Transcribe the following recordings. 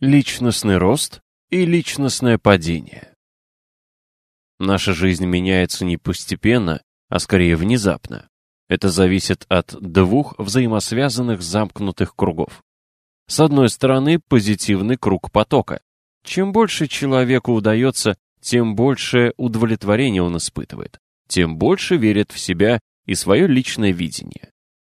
Личностный рост и личностное падение. Наша жизнь меняется не постепенно, а скорее внезапно. Это зависит от двух взаимосвязанных замкнутых кругов. С одной стороны, позитивный круг потока. Чем больше человеку удается, тем больше удовлетворения он испытывает, тем больше верит в себя и свое личное видение.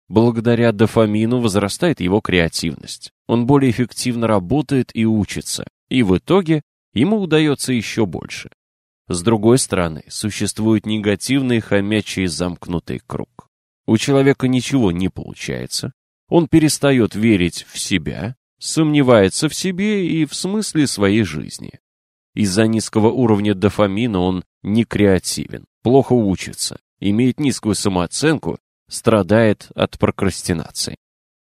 Благодаря дофамину возрастает его креативность. Он более эффективно работает и учится, и в итоге ему удается еще больше. С другой стороны, существует негативный хомячий замкнутый круг. У человека ничего не получается, он перестает верить в себя, сомневается в себе и в смысле своей жизни. Из-за низкого уровня дофамина он не креативен, плохо учится, имеет низкую самооценку страдает от прокрастинации.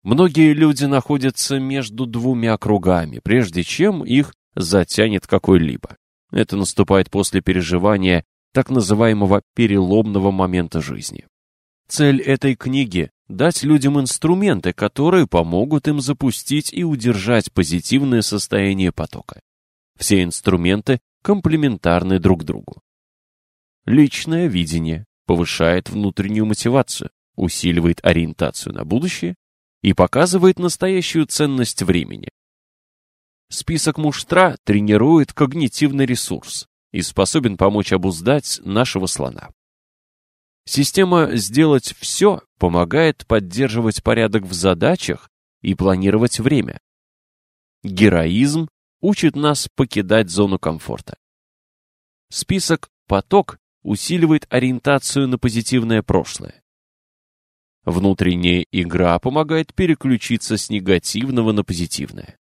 Многие люди находятся между двумя кругами, прежде чем их затянет какой-либо. Это наступает после переживания так называемого переломного момента жизни. Цель этой книги – дать людям инструменты, которые помогут им запустить и удержать позитивное состояние потока. Все инструменты комплементарны друг другу. Личное видение повышает внутреннюю мотивацию, усиливает ориентацию на будущее и показывает настоящую ценность времени. Список муштра тренирует когнитивный ресурс и способен помочь обуздать нашего слона. Система «сделать все» помогает поддерживать порядок в задачах и планировать время. Героизм учит нас покидать зону комфорта. Список «поток» усиливает ориентацию на позитивное прошлое. Внутренняя игра помогает переключиться с негативного на позитивное.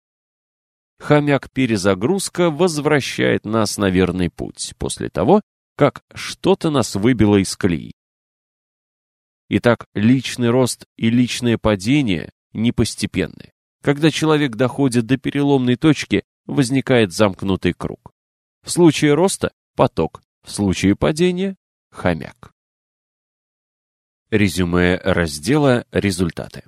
Хомяк-перезагрузка возвращает нас на верный путь после того, как что-то нас выбило из колеи. Итак, личный рост и личное падение не постепенны. Когда человек доходит до переломной точки, возникает замкнутый круг. В случае роста – поток, в случае падения – хомяк. Резюме раздела «Результаты».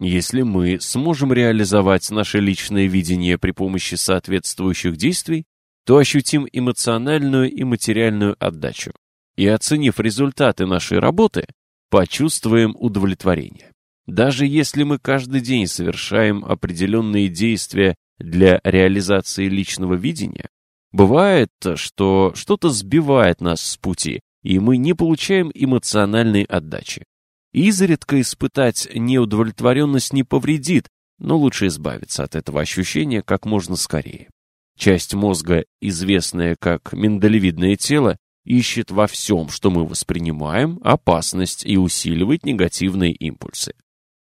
Если мы сможем реализовать наше личное видение при помощи соответствующих действий, то ощутим эмоциональную и материальную отдачу. И оценив результаты нашей работы, почувствуем удовлетворение. Даже если мы каждый день совершаем определенные действия для реализации личного видения, бывает, что что-то сбивает нас с пути, и мы не получаем эмоциональной отдачи. Изредка испытать неудовлетворенность не повредит, но лучше избавиться от этого ощущения как можно скорее. Часть мозга, известная как миндалевидное тело, ищет во всем, что мы воспринимаем, опасность и усиливает негативные импульсы.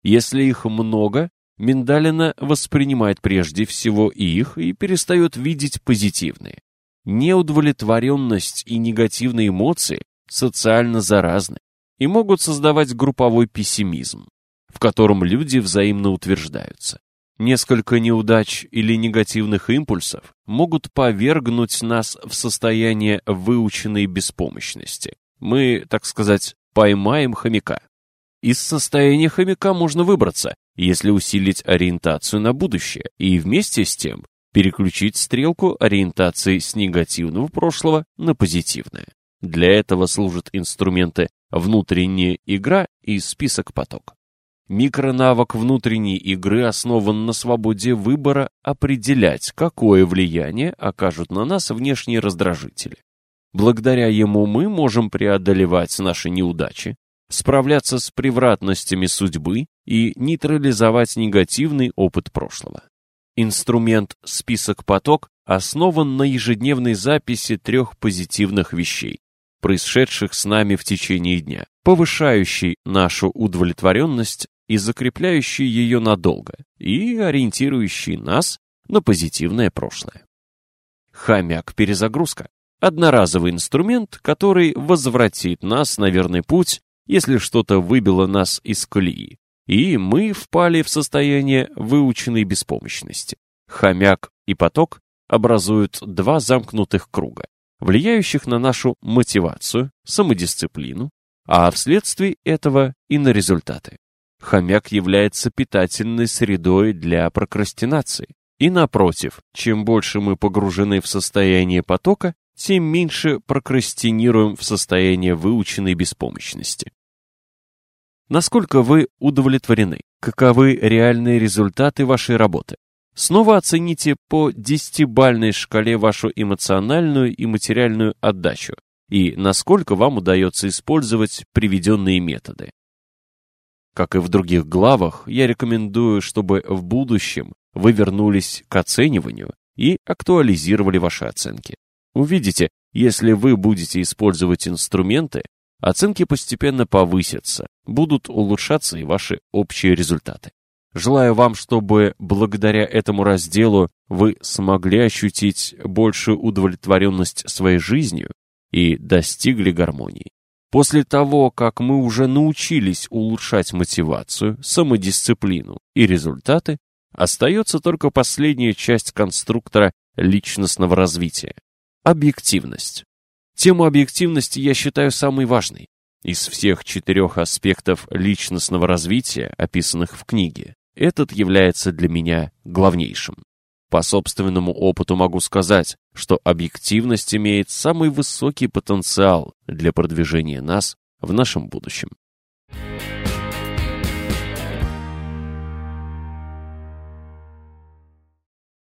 Если их много, миндалина воспринимает прежде всего их и перестает видеть позитивные. Неудовлетворенность и негативные эмоции социально заразны и могут создавать групповой пессимизм, в котором люди взаимно утверждаются. Несколько неудач или негативных импульсов могут повергнуть нас в состояние выученной беспомощности. Мы, так сказать, поймаем хомяка. Из состояния хомяка можно выбраться, если усилить ориентацию на будущее и вместе с тем переключить стрелку ориентации с негативного прошлого на позитивное. Для этого служат инструменты «внутренняя игра» и «список поток». Микронавык внутренней игры основан на свободе выбора определять, какое влияние окажут на нас внешние раздражители. Благодаря ему мы можем преодолевать наши неудачи, справляться с превратностями судьбы и нейтрализовать негативный опыт прошлого. Инструмент «Список-поток» основан на ежедневной записи трех позитивных вещей, происшедших с нами в течение дня, повышающий нашу удовлетворенность и закрепляющий ее надолго, и ориентирующий нас на позитивное прошлое. Хомяк-перезагрузка – одноразовый инструмент, который возвратит нас на верный путь, если что-то выбило нас из колеи, и мы впали в состояние выученной беспомощности. Хомяк и поток образуют два замкнутых круга, влияющих на нашу мотивацию, самодисциплину, а вследствие этого и на результаты. Хомяк является питательной средой для прокрастинации, И напротив, чем больше мы погружены в состояние потока, тем меньше прокрастинируем в состояние выученной беспомощности. Насколько вы удовлетворены? Каковы реальные результаты вашей работы? Снова оцените по десятибальной шкале вашу эмоциональную и материальную отдачу и насколько вам удается использовать приведенные методы. Как и в других главах, я рекомендую, чтобы в будущем вы вернулись к оцениванию и актуализировали ваши оценки. Увидите, если вы будете использовать инструменты, оценки постепенно повысятся, будут улучшаться и ваши общие результаты. Желаю вам, чтобы благодаря этому разделу вы смогли ощутить большую удовлетворенность своей жизнью и достигли гармонии. После того, как мы уже научились улучшать мотивацию, самодисциплину и результаты, остается только последняя часть конструктора личностного развития – объективность. Тему объективности я считаю самой важной. Из всех четырех аспектов личностного развития, описанных в книге, этот является для меня главнейшим. По собственному опыту могу сказать, что объективность имеет самый высокий потенциал для продвижения нас в нашем будущем.